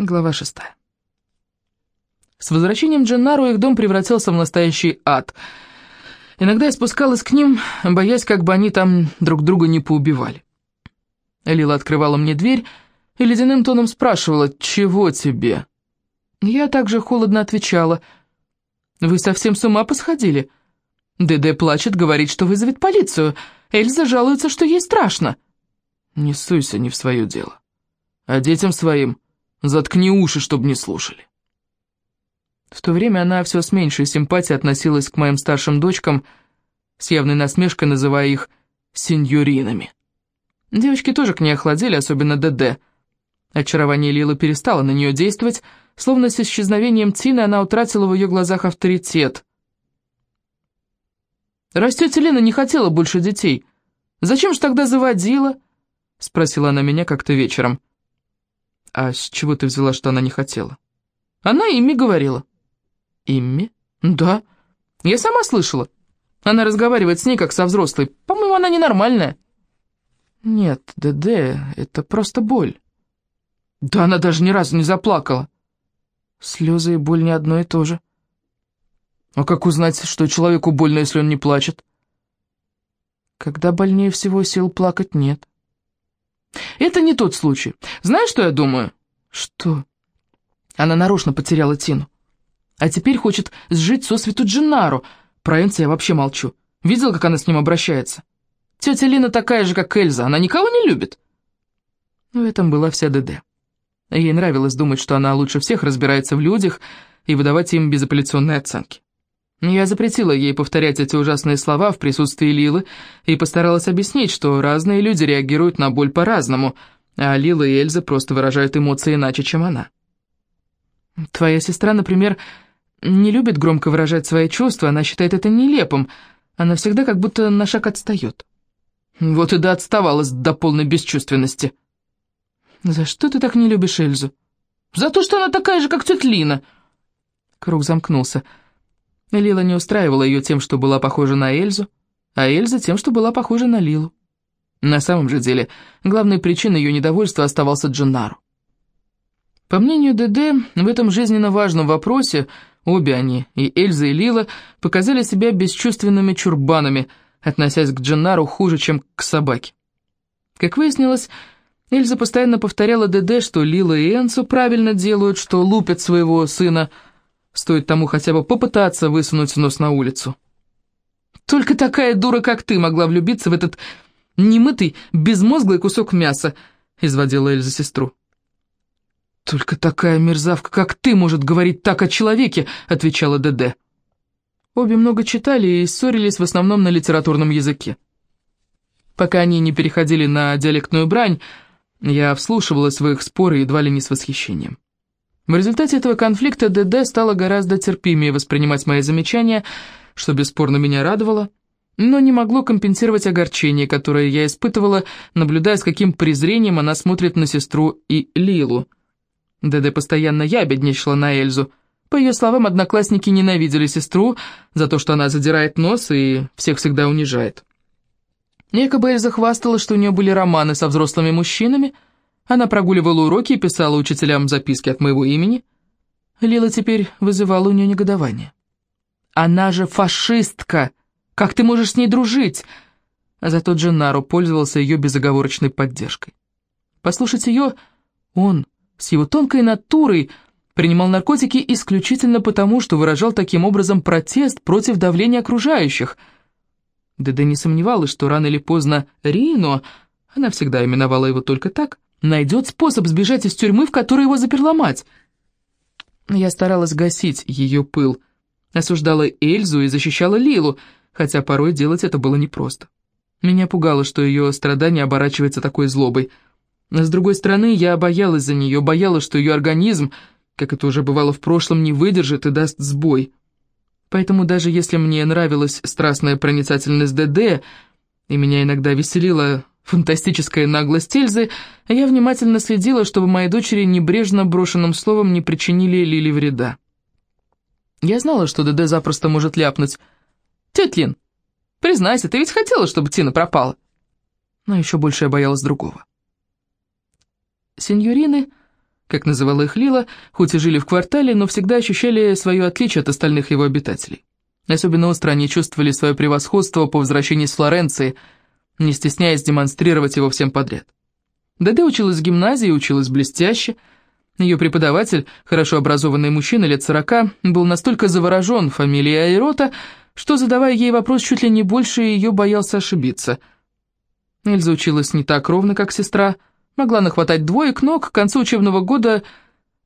Глава шестая. С возвращением Дженнару их дом превратился в настоящий ад. Иногда я спускалась к ним, боясь, как бы они там друг друга не поубивали. Лила открывала мне дверь и ледяным тоном спрашивала, «Чего тебе?» Я также холодно отвечала, «Вы совсем с ума посходили?» ДД плачет, говорит, что вызовет полицию. Эльза жалуется, что ей страшно. Не суйся не в свое дело. А детям своим заткни уши, чтобы не слушали. В то время она все с меньшей симпатией относилась к моим старшим дочкам, с явной насмешкой называя их «сеньоринами». Девочки тоже к ней охладели, особенно ДД. Очарование Лилы перестало на нее действовать, словно с исчезновением Тины она утратила в ее глазах авторитет. «Раз тетя Лена не хотела больше детей, зачем же тогда заводила?» — спросила она меня как-то вечером. «А с чего ты взяла, что она не хотела?» «Она ими говорила». «Имми?» «Да. Я сама слышала. Она разговаривает с ней, как со взрослой. По-моему, она ненормальная». «Нет, ДД, это просто боль». «Да она даже ни разу не заплакала». «Слезы и боль не одно и то же». «А как узнать, что человеку больно, если он не плачет?» «Когда больнее всего сил плакать нет». «Это не тот случай. Знаешь, что я думаю?» «Что?» Она нарочно потеряла Тину. А теперь хочет сжить сосвету Джинару. Про Энца я вообще молчу. Видел, как она с ним обращается? Тетя Лина такая же, как Эльза, она никого не любит. В этом была вся ДД. Ей нравилось думать, что она лучше всех разбирается в людях и выдавать им безапелляционные оценки. Я запретила ей повторять эти ужасные слова в присутствии Лилы и постаралась объяснить, что разные люди реагируют на боль по-разному, а Лила и Эльза просто выражают эмоции иначе, чем она. Твоя сестра, например, не любит громко выражать свои чувства, она считает это нелепым, она всегда как будто на шаг отстает. Вот и да отставалась до полной бесчувственности. За что ты так не любишь Эльзу? За то, что она такая же, как тетя Лина. Круг замкнулся. Лила не устраивала ее тем, что была похожа на Эльзу, а Эльза тем, что была похожа на Лилу. На самом же деле, главной причиной ее недовольства оставался Дженнару. По мнению ДД, в этом жизненно важном вопросе обе они, и Эльза, и Лила, показали себя бесчувственными чурбанами, относясь к Дженнару хуже, чем к собаке. Как выяснилось, Эльза постоянно повторяла ДД, что Лила и Энсу правильно делают, что лупят своего сына, стоит тому хотя бы попытаться высунуть нос на улицу. «Только такая дура, как ты, могла влюбиться в этот немытый, безмозглый кусок мяса», — изводила Эльза сестру. «Только такая мерзавка, как ты, может говорить так о человеке», — отвечала ДД. Обе много читали и ссорились в основном на литературном языке. Пока они не переходили на диалектную брань, я вслушивалась в их споры едва ли не с восхищением. В результате этого конфликта ДД стала гораздо терпимее воспринимать мои замечания, что бесспорно меня радовало, но не могло компенсировать огорчение, которое я испытывала, наблюдая, с каким презрением она смотрит на сестру и Лилу. ДД постоянно ябедничала на Эльзу. По ее словам, одноклассники ненавидели сестру за то, что она задирает нос и всех всегда унижает. Якобы Эльза хвастала, что у нее были романы со взрослыми мужчинами, она прогуливала уроки и писала учителям записки от моего имени. Лила теперь вызывала у нее негодование. «Она же фашистка! Как ты можешь с ней дружить?» А зато Дженнаро пользовался ее безоговорочной поддержкой. Послушать ее, он, с его тонкой натурой принимал наркотики исключительно потому, что выражал таким образом протест против давления окружающих. Деде не сомневалась, что рано или поздно Рино, она всегда именовала его только так, найдет способ сбежать из тюрьмы, в которой его заперла мать. Я старалась гасить ее пыл, осуждала Эльзу и защищала Лилу, хотя порой делать это было непросто. Меня пугало, что ее страдание оборачивается такой злобой – с другой стороны, я боялась за нее, боялась, что ее организм, как это уже бывало в прошлом, не выдержит и даст сбой. Поэтому даже если мне нравилась страстная проницательность ДД, и меня иногда веселила фантастическая наглость Эльзы, я внимательно следила, чтобы мои дочери небрежно брошенным словом не причинили Лили вреда. Я знала, что ДД запросто может ляпнуть. «Тетя Лин, признайся, ты ведь хотела, чтобы Тина пропала?» Но еще больше я боялась другого. Сеньорины как называла их Лила, хоть и жили в квартале, но всегда ощущали свое отличие от остальных его обитателей. Особенно остро они чувствовали свое превосходство по возвращении с Флоренции, не стесняясь демонстрировать его всем подряд. Дэдэ училась в гимназии училась блестяще. Ее преподаватель, хорошо образованный мужчина лет сорока, был настолько заворожен фамилией Айрота, что, задавая ей вопрос чуть ли не больше, ее боялся ошибиться. Эльза училась не так ровно, как сестра, могла нахватать двоек, но к концу учебного года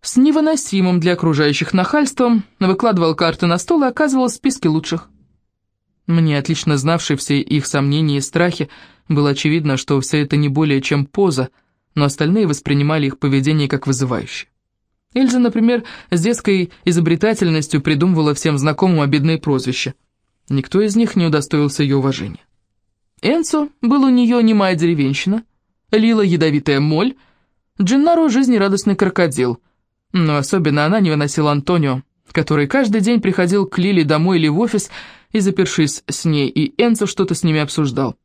с невыносимым для окружающих нахальством выкладывал карты на стол и оказывал списки лучших. Мне, отлично знавшей все их сомнения и страхи, было очевидно, что все это не более чем поза, но остальные воспринимали их поведение как вызывающее. Эльза, например, с детской изобретательностью придумывала всем знакомым обидные прозвища. Никто из них не удостоился ее уважения. Энцо был у нее немая деревенщина, Лила — ядовитая моль, Джиннаро — жизнерадостный крокодил. Но особенно она не выносила Антонио, который каждый день приходил к Лиле домой или в офис и, запершись с ней и Энцо, что-то с ними обсуждал.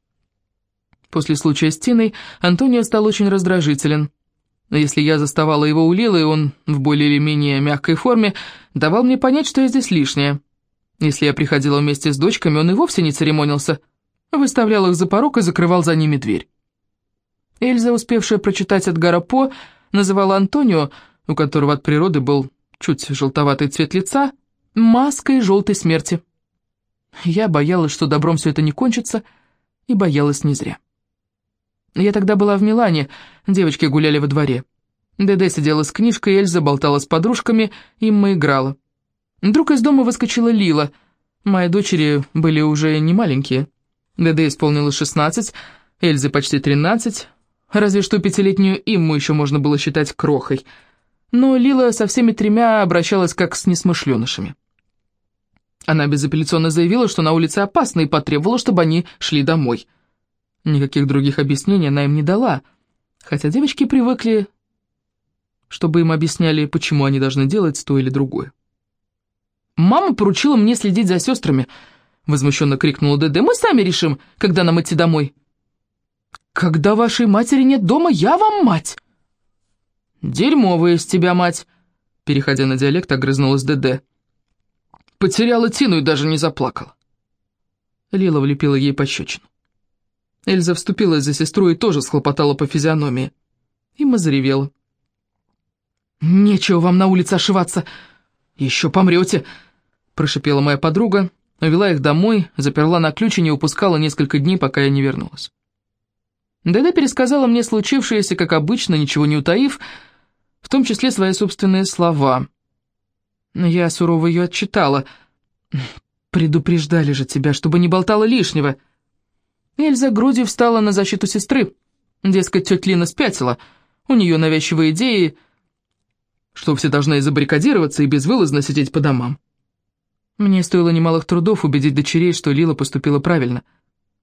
После случая с Тиной Антонио стал очень раздражителен. Если я заставала его у Лилы, он в более или менее мягкой форме давал мне понять, что я здесь лишняя. Если я приходила вместе с дочками, он и вовсе не церемонился. Выставлял их за порог и закрывал за ними дверь. Эльза, успевшая прочитать Эдгара По, называла Антонио, у которого от природы был чуть желтоватый цвет лица, маской желтой смерти. Я боялась, что добром все это не кончится, и боялась не зря. Я тогда была в Милане, девочки гуляли во дворе. Деде сидела с книжкой, Эльза болтала с подружками, им мы играла. Вдруг из дома выскочила Лила. Мои дочери были уже не маленькие. Деде исполнилось 16, Эльзе почти 13, разве что пятилетнюю Имму еще можно было считать крохой. Но Лила со всеми тремя обращалась как с несмышленышами. Она безапелляционно заявила, что на улице опасно, и потребовала, чтобы они шли домой. Никаких других объяснений она им не дала, хотя девочки привыкли, чтобы им объясняли, почему они должны делать то или другое. «Мама поручила мне следить за сестрами», — возмущенно крикнула Деде. «Мы сами решим, когда нам идти домой». «Когда вашей матери нет дома, я вам мать!» «Дерьмовая из тебя мать!» Переходя на диалект, огрызнулась Деде. Потеряла Тину и даже не заплакала. Лила влепила ей пощечину. Эльза вступилась за сестру и тоже схлопотала по физиономии. Има заревела. «Нечего вам на улице ошиваться! Еще помрете!» Прошипела моя подруга, увела их домой, заперла на ключ и не упускала несколько дней, пока я не вернулась. Деда пересказала мне случившееся, как обычно, ничего не утаив, в том числе свои собственные слова. Но я сурово ее отчитала. «Предупреждали же тебя, чтобы не болтала лишнего!» Эльза грудью встала на защиту сестры. Дескать, тетя Лина спятила. У нее навязчивые идеи, что все должны забаррикадироваться и безвылазно сидеть по домам. Мне стоило немалых трудов убедить дочерей, что Лила поступила правильно.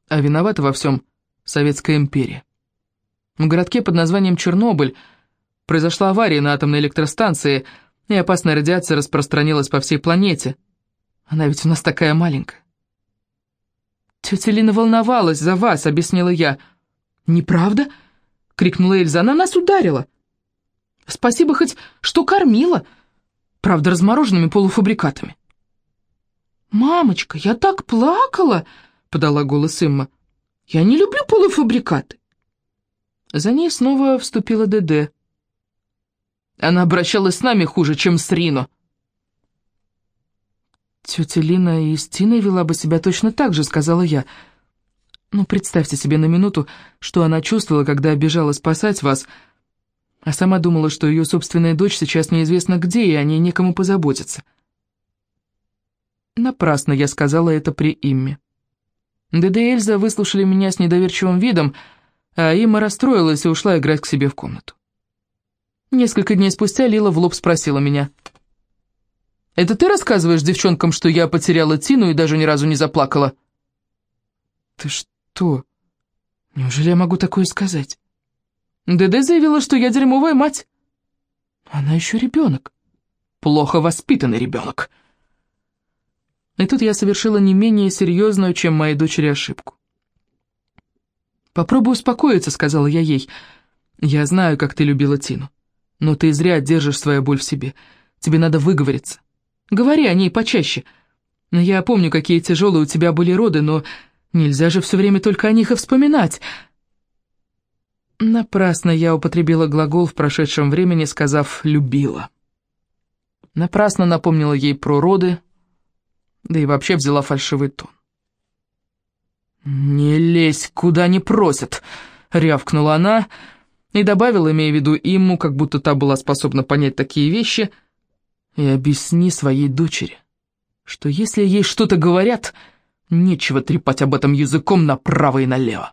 А виновата во всем Советская империя. В городке под названием Чернобыль произошла авария на атомной электростанции, и опасная радиация распространилась по всей планете. Она ведь у нас такая маленькая. «Тетя Лина волновалась за вас», — объяснила я. «Неправда?» — крикнула Эльза. «Она нас ударила». «Спасибо хоть, что кормила. Правда, размороженными полуфабрикатами». «Мамочка, я так плакала!» — подала голос Имма. «Я не люблю полуфабрикаты». За ней снова вступила ДД. Она обращалась с нами хуже, чем с Рино. «Тетя Лина и с Тиной вела бы себя точно так же», — сказала я. «Ну, представьте себе на минуту, что она чувствовала, когда бежала спасать вас, а сама думала, что ее собственная дочь сейчас неизвестно где, и о ней некому позаботиться». Напрасно я сказала это при Имме. Деда и Эльза выслушали меня с недоверчивым видом, а Имма расстроилась и ушла играть к себе в комнату. Несколько дней спустя Лила в лоб спросила меня — это ты рассказываешь девчонкам, что я потеряла Тину и даже ни разу не заплакала?» «Ты что? Неужели я могу такое сказать?» ДД заявила, что я дерьмовая мать. Она еще ребенок. Плохо воспитанный ребенок. И тут я совершила не менее серьезную, чем моей дочери, ошибку. «Попробуй успокоиться», — сказала я ей. «Я знаю, как ты любила Тину. Но ты зря держишь свою боль в себе. Тебе надо выговориться. Говори о ней почаще. Я помню, какие тяжелые у тебя были роды, но нельзя же все время только о них и вспоминать. Напрасно я употребила глагол в прошедшем времени, сказав «любила». Напрасно напомнила ей про роды, да и вообще взяла фальшивый тон. «Не лезь, куда не просят!» — рявкнула она и добавила, имея в виду ему, как будто та была способна понять такие вещи, «И объясни своей дочери, что если ей что-то говорят, нечего трепать об этом языком направо и налево».